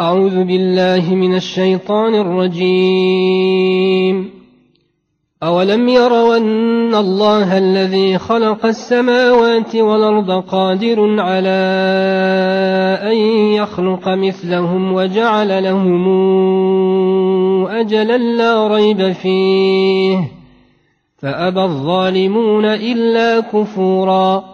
أعوذ بالله من الشيطان الرجيم. أولم يروا أن الله الذي خلق السماوات والأرض قادر على أن يخلق مثلهم وجعل لهم أجلا لا ريب فيه. فأبى الظالمون إلا كفوراً.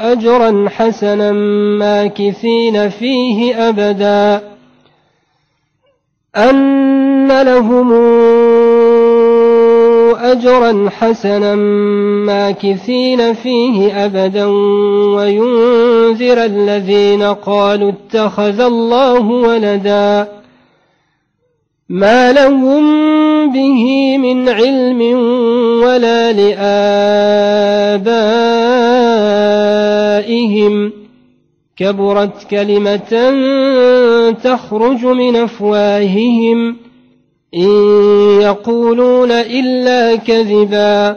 أجرا حسنا ماكثين فيه أبدا. أن لهم أجرا حسنا ماكثين فيه أبدا. وينذر الذين قالوا اتخذ الله ولدا. ما لهم به من علم ولا لآبائهم. كبرت كلمة تخرج من أفواههم. إن يقولون إلا كذبا.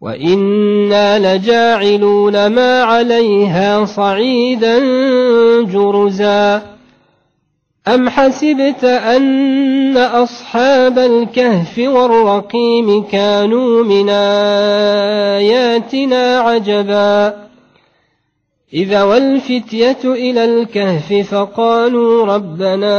وإنا لجاعلون ما عليها صعيدا جرزا أم حسبت أن أصحاب الكهف والرقيم كانوا من آياتنا عجبا إذا والفتية إلى الكهف فقالوا ربنا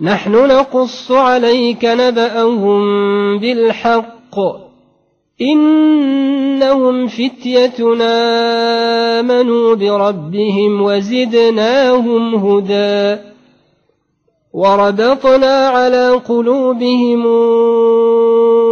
نحن نقص عليك نبأهم بالحق. إنهم فتيتنا آمنوا بربهم وزدناهم هدى. وربطنا على قلوبهم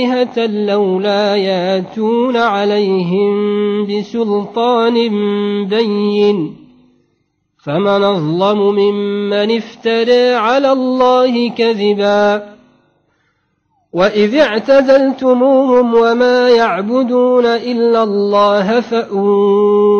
آلهة لولا ياتون عليهم بسلطان بين فمن أظلم ممن افترى على الله كذبا وإذ اعتزلتموهم وما يعبدون إلا الله فأووا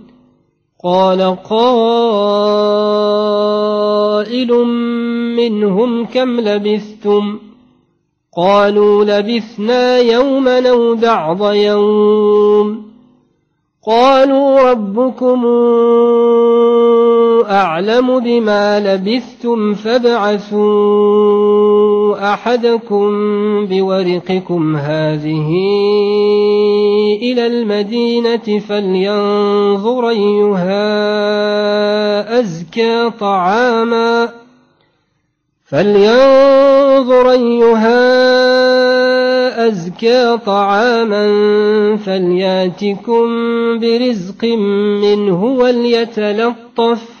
قال قائل منهم كم لبثتم قالوا لبثنا يوما أو بعض يوم قالوا ربكم أعلم بما لبثتم فابعثوا أحدكم بورقكم هذه إلى المدينة فلينظر أيها أزكى طعاما فلينظر أيها أزكى طعاما فلياتكم برزق منه وليتلطف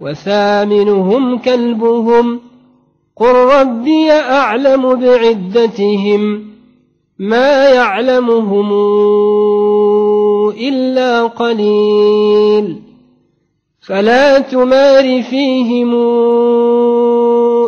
وثامنهم كلبهم قل ربي أعلم بعدتهم ما يعلمهم إلا قليل فلا تمار فيهم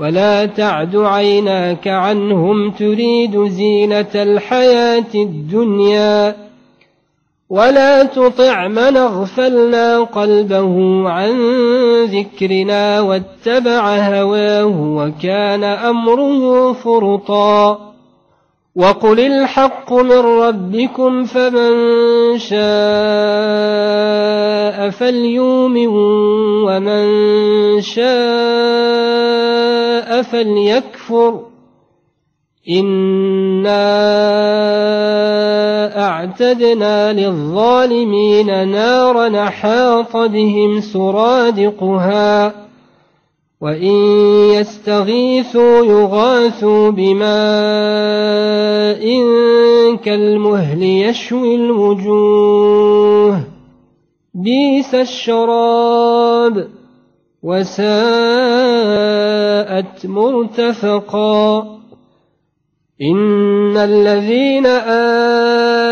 ولا تعد عيناك عنهم تريد زينة الحياة الدنيا ولا تطع من اغفلنا قلبه عن ذكرنا واتبع هواه وكان أمره فرطا وقل الحق من ربكم فمن شاء فليؤمن ومن شاء فليكفر إنا أعتدنا للظالمين نارا حاط بهم سرادقها وإن يستغيثوا يغاثوا بماء كالمهل يشوي الوجوه بيس الشراب وساءت مرتفقا إن الذين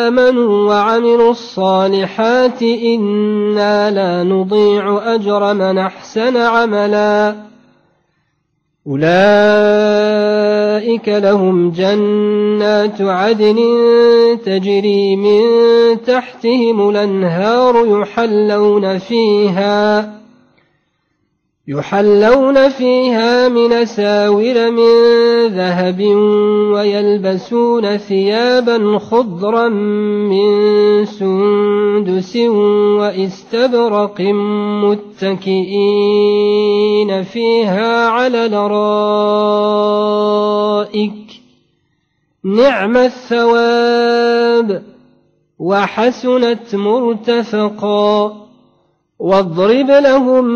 آمنوا وعملوا الصالحات إنا لا نضيع أجر من أحسن عملا أولئك لهم جنات عدن تجري من تحتهم الأنهار يحلون فيها يحلون فيها من ساور من ذهب ويلبسون ثيابا خضرا من سندس وإستبرق متكئين فيها على الأرائك. نعم الثواب وحسنت مرتفقا. واضرب لهم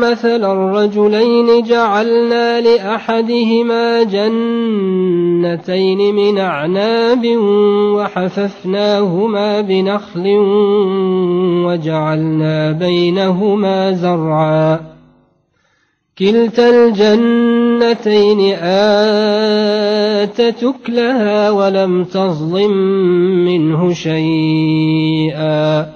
مثل الرجلين جعلنا لأحدهما جنتين من أعناب وحففناهما بنخل وجعلنا بينهما زرعا. كلتا الجنتين آتت أكلها ولم تظلم منه شيئا.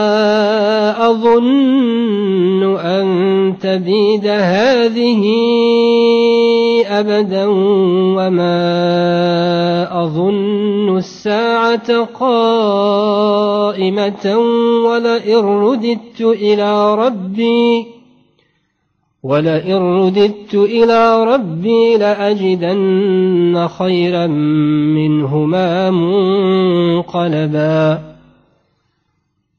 أظن أن تبيد هذه أبدا وما أظن الساعة قائمة ولئن رددت إلى ربي ولئن رددت إلى ربي لأجدن خيرا منهما منقلبا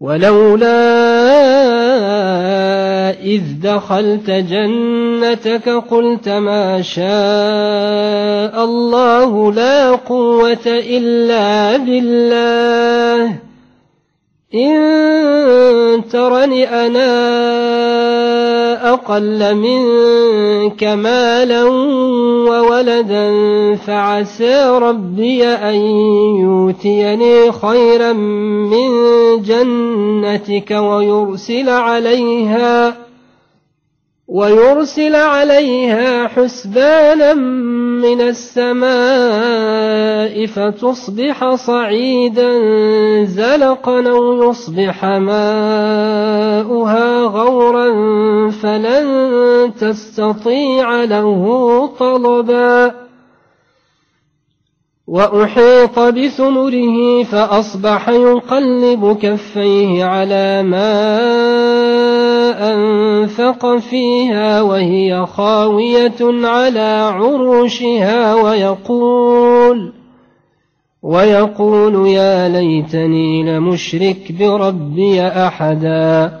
ولولا إذ دخلت جنتك قلت ما شاء الله لا قوة إلا بالله إن ترني أنا أقل منك مالا وولدا فعسى ربي أن يؤتيني خيرا من جنتك ويرسل عليها ويرسل عليها حسبانا من السماء فتصبح صعيدا زلقا أو يصبح ماؤها غورا فلن تستطيع له طلبا وأحيط بثمره فأصبح يقلب كفيه على ما أنفق فيها وهي خاوية على عروشها ويقول ويقول يا ليتني لمشرك بربي أحدا.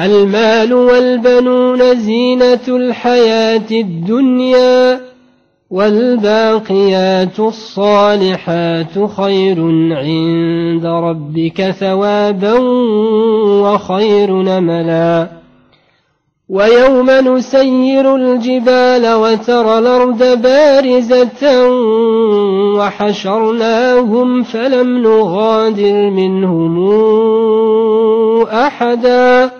المال والبنون زينة الحياة الدنيا والباقيات الصالحات خير عند ربك ثوابا وخير نملا. ويوم نسير الجبال وترى الأرض بارزة وحشرناهم فلم نغادر منهم أحدا.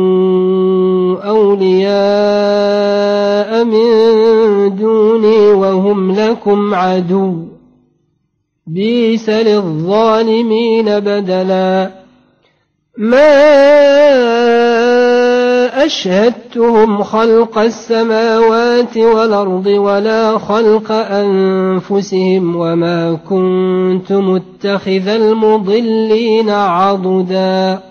أولياء من دوني وهم لكم عدو. بيس للظالمين بدلا. ما أشهدتهم خلق السماوات والأرض ولا خلق أنفسهم وما كنت متخذ المضلين عضدا.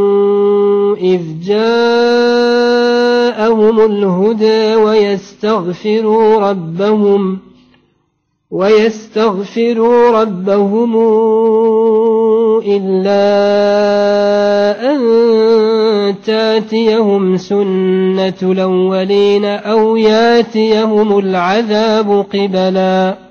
إذ جاءهم الهدى ويستغفروا ربهم ويستغفروا ربهم إلا أن تأتيهم سنة الأولين أو يأتيهم العذاب قبلا.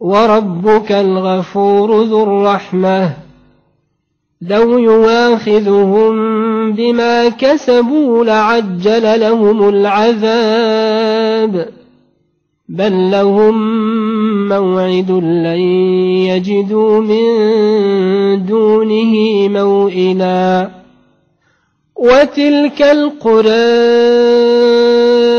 وربك الغفور ذو الرحمة. لو يواخذهم بما كسبوا لعجل لهم العذاب. بل لهم موعد لن يجدوا من دونه موئلا. وتلك القرى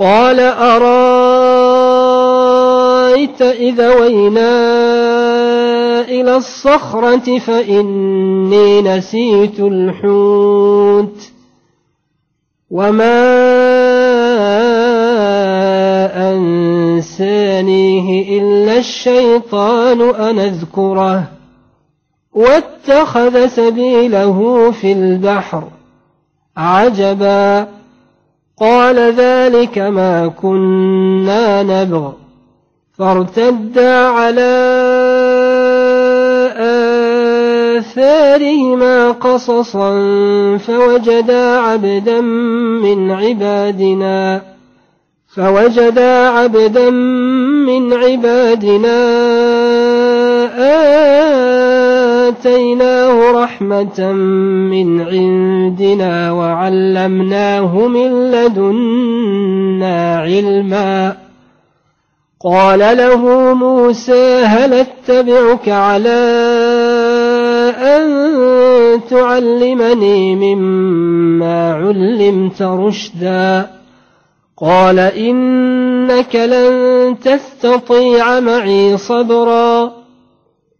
قال أرأيت إذا وينا إلى الصخرة فإني نسيت الحوت وما أنسانيه إلا الشيطان أن أذكره واتخذ سبيله في البحر عجبا قال ذلك ما كنا نبغ. فارتدا على آثارهما قصصا فوجدا عبدا من عبادنا. فوجدا عبدا من عبادنا آتيناه رحمة من عندنا وعلمناه من لدنا علما. قال له موسى هل أتبعك على أن تعلمني مما علمت رشدا؟ قال إنك لن تستطيع معي صبرا.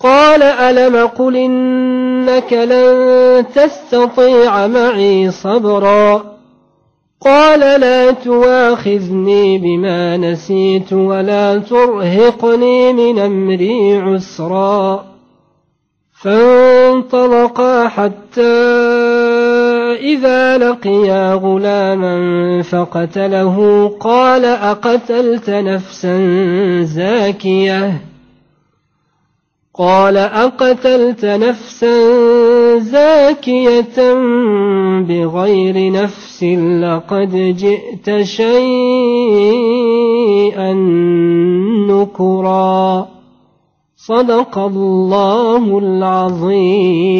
قال ألم قل إنك لن تستطيع معي صبرا قال لا تواخذني بما نسيت ولا ترهقني من أمري عسرا فانطلقا حتى إذا لقيا غلاما فقتله قال أقتلت نفسا زاكية قال أقتلت نفسا زاكية بغير نفس لقد جئت شيئا نكرا. صدق الله العظيم.